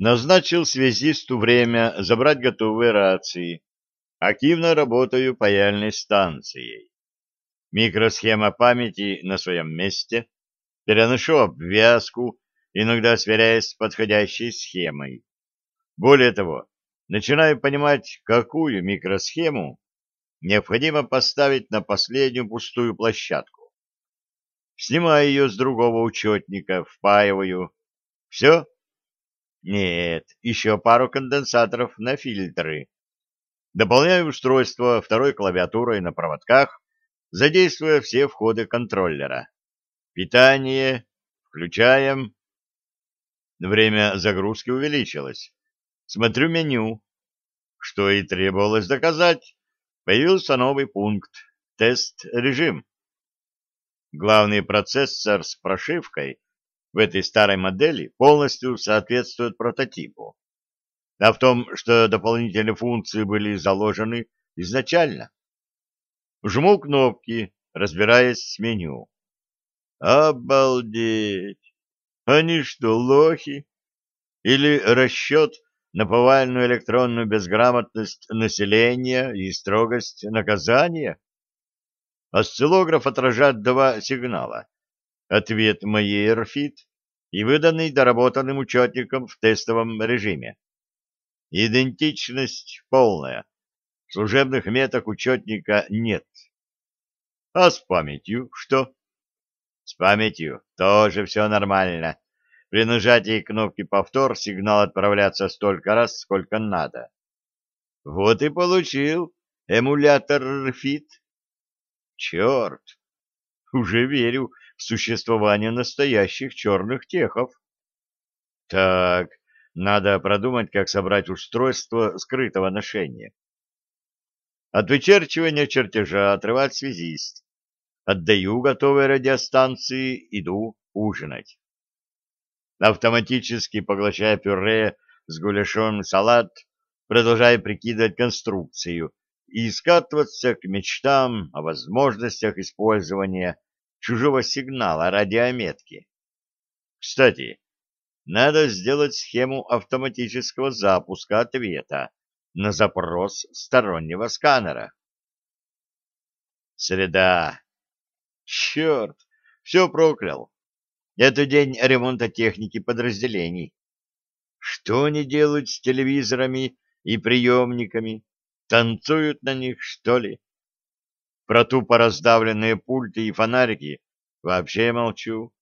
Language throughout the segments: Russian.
Назначил связисту время забрать готовые рации. Активно работаю паяльной станцией. Микросхема памяти на своем месте. Переношу обвязку, иногда сверяясь с подходящей схемой. Более того, начинаю понимать, какую микросхему необходимо поставить на последнюю пустую площадку. Снимаю ее с другого учетника, впаиваю. Все? Нет, еще пару конденсаторов на фильтры. Дополняю устройство второй клавиатурой на проводках, задействуя все входы контроллера. Питание включаем. Время загрузки увеличилось. Смотрю меню. Что и требовалось доказать появился новый пункт — тест-режим. Главный процессор с прошивкой в этой старой модели полностью соответствует прототипу. А в том, что дополнительные функции были заложены изначально. Жму кнопки, разбираясь с меню. Обалдеть! Они что, лохи? Или расчет на повальную электронную безграмотность населения и строгость наказания? Осциллограф отражает два сигнала. Ответ моей РФИД и выданный доработанным учетником в тестовом режиме. Идентичность полная. Служебных меток учетника нет. А с памятью что? С памятью тоже все нормально. При нажатии кнопки «Повтор» сигнал отправляется столько раз, сколько надо. Вот и получил эмулятор RFID. Черт! Уже верю существование настоящих черных техов. Так, надо продумать, как собрать устройство скрытого ношения. От вычерчивания чертежа отрывать связист. Отдаю готовые радиостанции, иду ужинать автоматически поглощая пюре с гуляшом салат, продолжая прикидывать конструкцию и скатываться к мечтам о возможностях использования чужого сигнала радиометки. Кстати, надо сделать схему автоматического запуска ответа на запрос стороннего сканера. Среда. Черт, все проклял. Это день ремонта техники подразделений. Что они делают с телевизорами и приемниками? Танцуют на них, что ли? Про тупо раздавленные пульты и фонарики вообще молчу.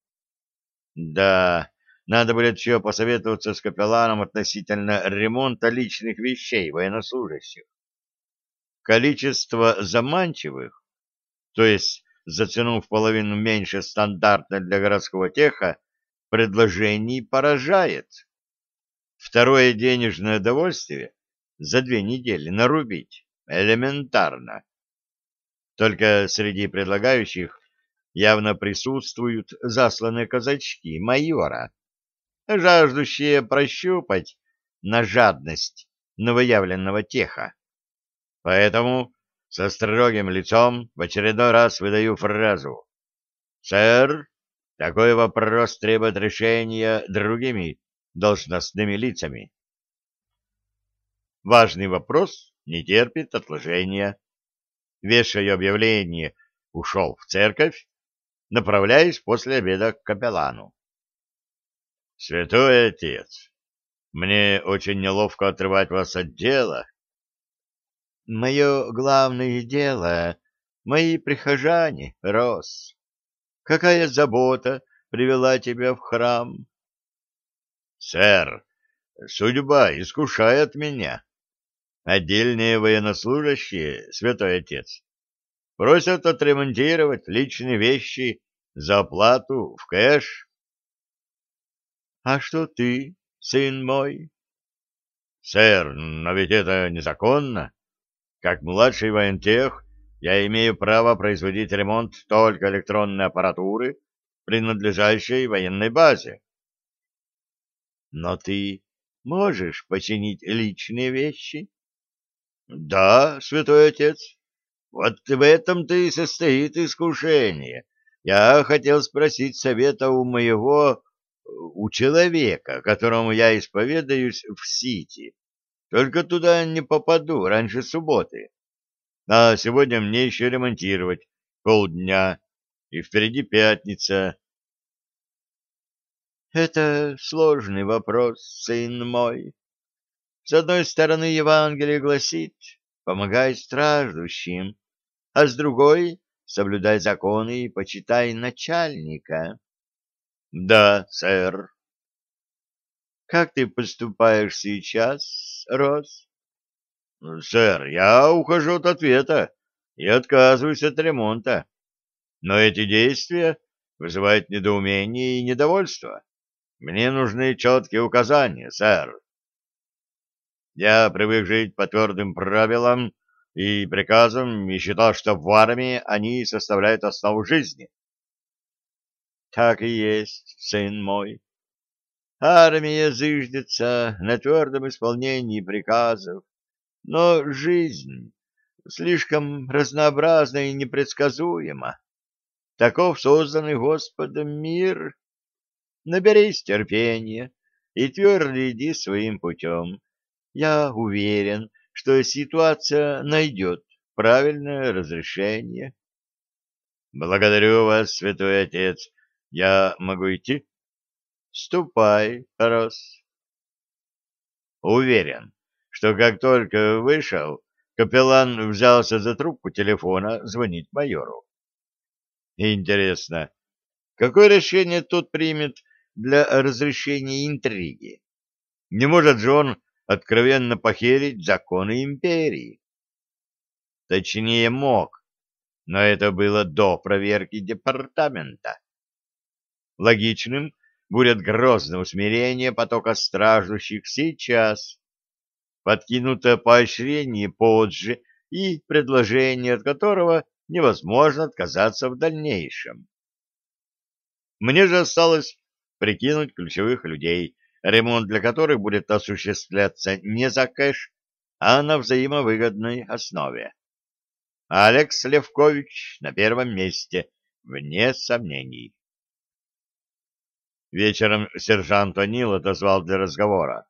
Да, надо будет еще посоветоваться с капелланом относительно ремонта личных вещей военнослужащих. Количество заманчивых, то есть за цену в половину меньше стандартной для городского теха, предложений поражает. Второе денежное довольствие за две недели нарубить элементарно. Только среди предлагающих явно присутствуют засланные казачки майора, жаждущие прощупать на жадность новоявленного теха. Поэтому со строгим лицом в очередной раз выдаю фразу. «Сэр, такой вопрос требует решения другими должностными лицами». Важный вопрос не терпит отложения. Вешаю объявление «Ушел в церковь», направляюсь после обеда к капеллану. «Святой отец, мне очень неловко отрывать вас от дела, Мое главное дело — мои прихожане, Рос. Какая забота привела тебя в храм? Сэр, судьба искушает меня. Отдельные военнослужащие, святой отец, просят отремонтировать личные вещи за оплату в кэш. А что ты, сын мой? Сэр, но ведь это незаконно. Как младший воентех я имею право производить ремонт только электронной аппаратуры, принадлежащей военной базе. Но ты можешь починить личные вещи? Да, святой отец. Вот в этом-то и состоит искушение. Я хотел спросить совета у моего у человека, которому я исповедаюсь в Сити. Только туда не попаду раньше субботы. А сегодня мне еще ремонтировать полдня, и впереди пятница. Это сложный вопрос, сын мой. С одной стороны, Евангелие гласит «помогай страждущим», а с другой — соблюдай законы и почитай начальника. — Да, сэр. — Как ты поступаешь сейчас, Рос? — Сэр, я ухожу от ответа и отказываюсь от ремонта. Но эти действия вызывают недоумение и недовольство. Мне нужны четкие указания, сэр. Я привык жить по твердым правилам и приказам и считал, что в армии они составляют основу жизни. Так и есть, сын мой. Армия зыждется на твердом исполнении приказов, но жизнь слишком разнообразна и непредсказуема. Таков созданный Господом мир. Наберись терпения и твердо иди своим путем. Я уверен, что ситуация найдет правильное разрешение. Благодарю вас, святой отец. Я могу идти? Ступай, Рос. Уверен, что как только вышел, капеллан взялся за трубку телефона звонить майору. Интересно, какое решение тот примет для разрешения интриги? Не может же он откровенно похерить законы империи? Точнее, мог, но это было до проверки департамента. Логичным будет грозное усмирение потока страждущих сейчас, подкинутое поощрение позже и предложение, от которого невозможно отказаться в дальнейшем. Мне же осталось прикинуть ключевых людей, ремонт для которых будет осуществляться не за кэш, а на взаимовыгодной основе. Алекс Левкович на первом месте, вне сомнений. Вечером сержант Анил отозвал для разговора.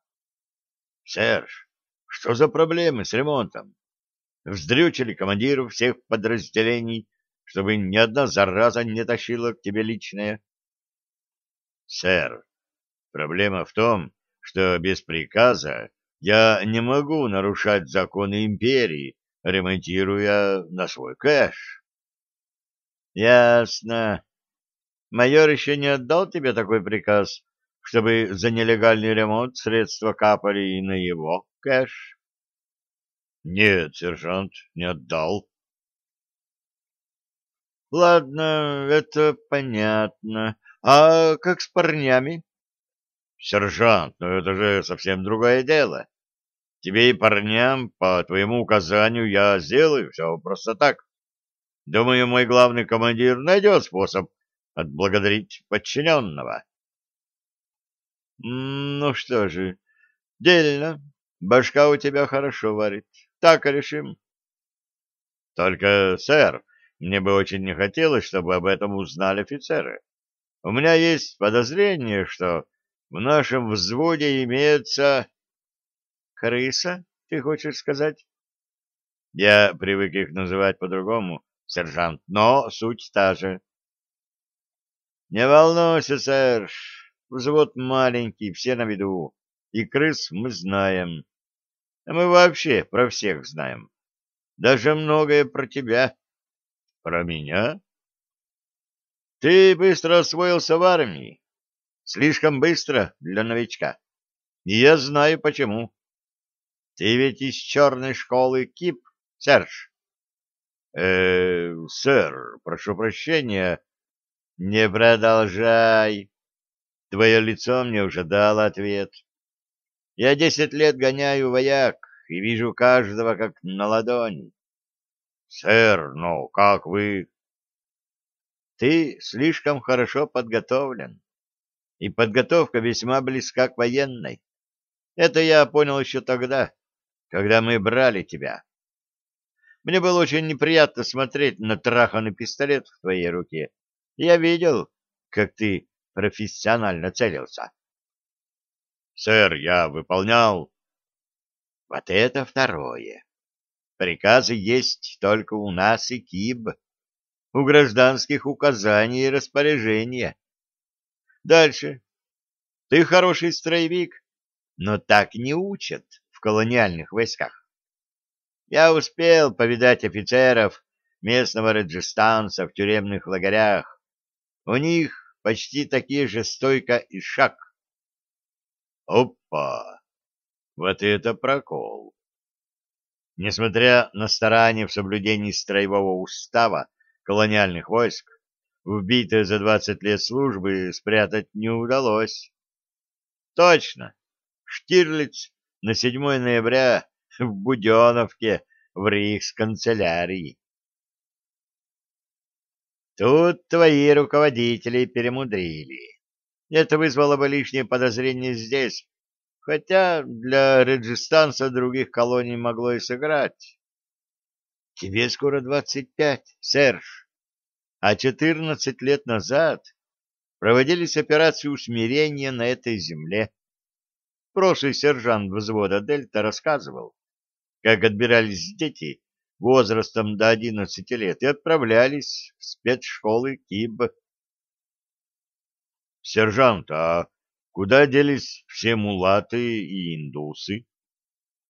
— Серж, что за проблемы с ремонтом? Вздрючили командиров всех подразделений, чтобы ни одна зараза не тащила к тебе личное. — Сэр, проблема в том, что без приказа я не могу нарушать законы империи, ремонтируя на свой кэш. — Ясно. Майор еще не отдал тебе такой приказ, чтобы за нелегальный ремонт средства капали и на его кэш? — Нет, сержант, не отдал. — Ладно, это понятно. А как с парнями? — Сержант, ну это же совсем другое дело. Тебе и парням, по твоему указанию, я сделаю все просто так. Думаю, мой главный командир найдет способ отблагодарить подчиненного. Ну что же, дельно. Башка у тебя хорошо варит. Так решим. Только, сэр, мне бы очень не хотелось, чтобы об этом узнали офицеры. У меня есть подозрение, что в нашем взводе имеется... Крыса, ты хочешь сказать? Я привык их называть по-другому, сержант, но суть та же. Не волнуйся, сэр, взвод маленький, все на виду, и крыс мы знаем. А мы вообще про всех знаем. Даже многое про тебя. Про меня? Ты быстро освоился в армии. Слишком быстро для новичка. И я знаю почему. Ты ведь из черной школы КИП, Серж? Э, сэр, прошу прощения, не продолжай. Твое лицо мне уже дало ответ. Я десять лет гоняю вояк и вижу каждого как на ладони. Сэр, но как вы... Ты слишком хорошо подготовлен, и подготовка весьма близка к военной. Это я понял еще тогда, когда мы брали тебя. Мне было очень неприятно смотреть на траханный пистолет в твоей руке, я видел, как ты профессионально целился. Сэр, я выполнял... Вот это второе. Приказы есть только у нас и КИБ. У гражданских указаний и распоряжения. Дальше. Ты хороший строевик, но так не учат в колониальных войсках. Я успел повидать офицеров местного Раджистанца в тюремных лагерях. У них почти такие же стойка и шаг. Опа! Вот это прокол! Несмотря на старания в соблюдении строевого устава колониальных войск, вбитые за 20 лет службы спрятать не удалось. Точно, Штирлиц на 7 ноября в Буденовке в рейхсканцелярии. Тут твои руководители перемудрили. Это вызвало бы лишнее подозрение здесь, хотя для Реджистанса других колоний могло и сыграть. Тебе скоро двадцать пять, Серж, а четырнадцать лет назад проводились операции усмирения на этой земле. Прошлый сержант взвода Дельта рассказывал, как отбирались дети возрастом до одиннадцати лет и отправлялись в спецшколы КИБ. Сержант, а куда делись все мулаты и индусы?